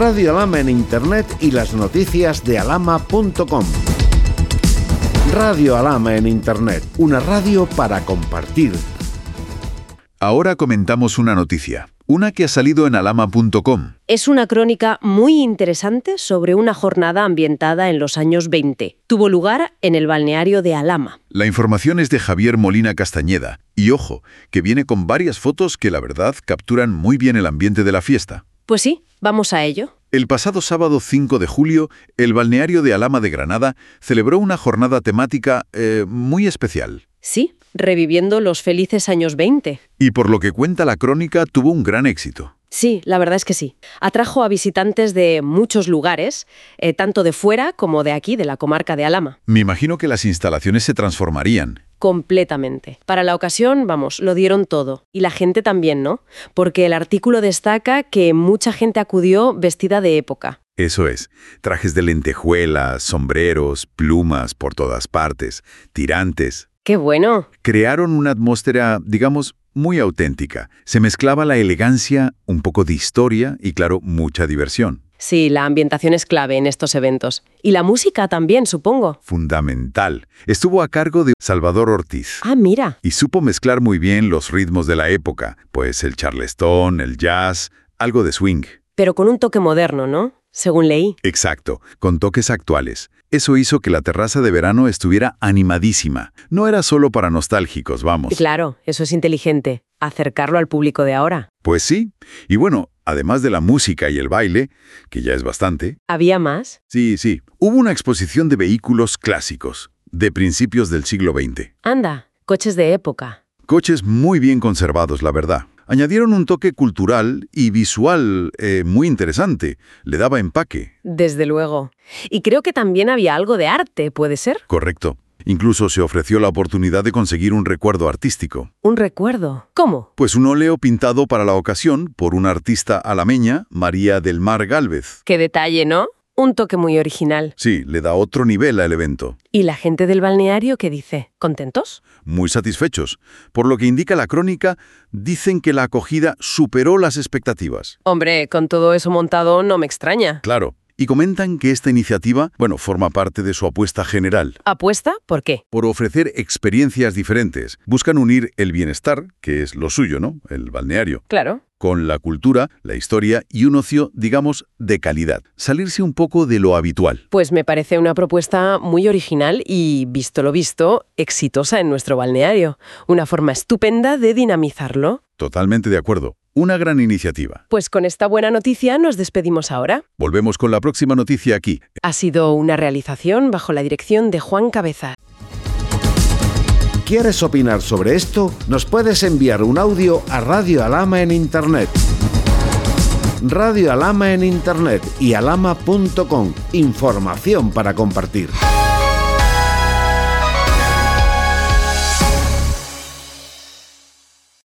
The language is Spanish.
Radio Alama en Internet y las noticias de alama.com. Radio Alama en Internet, una radio para compartir. Ahora comentamos una noticia, una que ha salido en alama.com. Es una crónica muy interesante sobre una jornada ambientada en los años 20. Tuvo lugar en el balneario de Alama. La información es de Javier Molina Castañeda, y ojo, que viene con varias fotos que la verdad capturan muy bien el ambiente de la fiesta. Pues sí, vamos a ello. El pasado sábado 5 de julio, el balneario de Alama de Granada celebró una jornada temática eh, muy especial. Sí, reviviendo los felices años 20. Y por lo que cuenta la crónica, tuvo un gran éxito. Sí, la verdad es que sí. Atrajo a visitantes de muchos lugares, eh, tanto de fuera como de aquí, de la comarca de Alama. Me imagino que las instalaciones se transformarían. Completamente. Para la ocasión, vamos, lo dieron todo. Y la gente también, ¿no? Porque el artículo destaca que mucha gente acudió vestida de época. Eso es, trajes de lentejuelas, sombreros, plumas por todas partes, tirantes. ¡Qué bueno! Crearon una atmósfera, digamos, muy auténtica. Se mezclaba la elegancia, un poco de historia y, claro, mucha diversión. Sí, la ambientación es clave en estos eventos. Y la música también, supongo. Fundamental. Estuvo a cargo de Salvador Ortiz. Ah, mira. Y supo mezclar muy bien los ritmos de la época, pues el charleston, el jazz, algo de swing. Pero con un toque moderno, ¿no? Según leí. Exacto, con toques actuales. Eso hizo que la terraza de verano estuviera animadísima. No era solo para nostálgicos, vamos. Claro, eso es inteligente. Acercarlo al público de ahora. Pues sí. Y bueno, además de la música y el baile, que ya es bastante. ¿Había más? Sí, sí. Hubo una exposición de vehículos clásicos, de principios del siglo XX. Anda, coches de época. Coches muy bien conservados, la verdad. Añadieron un toque cultural y visual eh, muy interesante. Le daba empaque. Desde luego. Y creo que también había algo de arte, ¿puede ser? Correcto. Incluso se ofreció la oportunidad de conseguir un recuerdo artístico. ¿Un recuerdo? ¿Cómo? Pues un óleo pintado para la ocasión por una artista alameña, María del Mar Gálvez. Qué detalle, ¿no? Un toque muy original. Sí, le da otro nivel al evento. ¿Y la gente del balneario qué dice? ¿Contentos? Muy satisfechos. Por lo que indica la crónica, dicen que la acogida superó las expectativas. Hombre, con todo eso montado no me extraña. Claro, y comentan que esta iniciativa, bueno, forma parte de su apuesta general. ¿Apuesta? ¿Por qué? Por ofrecer experiencias diferentes. Buscan unir el bienestar, que es lo suyo, ¿no? El balneario. Claro. Con la cultura, la historia y un ocio, digamos, de calidad. Salirse un poco de lo habitual. Pues me parece una propuesta muy original y, visto lo visto, exitosa en nuestro balneario. Una forma estupenda de dinamizarlo. Totalmente de acuerdo. Una gran iniciativa. Pues con esta buena noticia nos despedimos ahora. Volvemos con la próxima noticia aquí. Ha sido una realización bajo la dirección de Juan Cabeza. ¿Quieres opinar sobre esto? Nos puedes enviar un audio a Radio Alama en Internet. Radio Alama en Internet y alama.com. Información para compartir.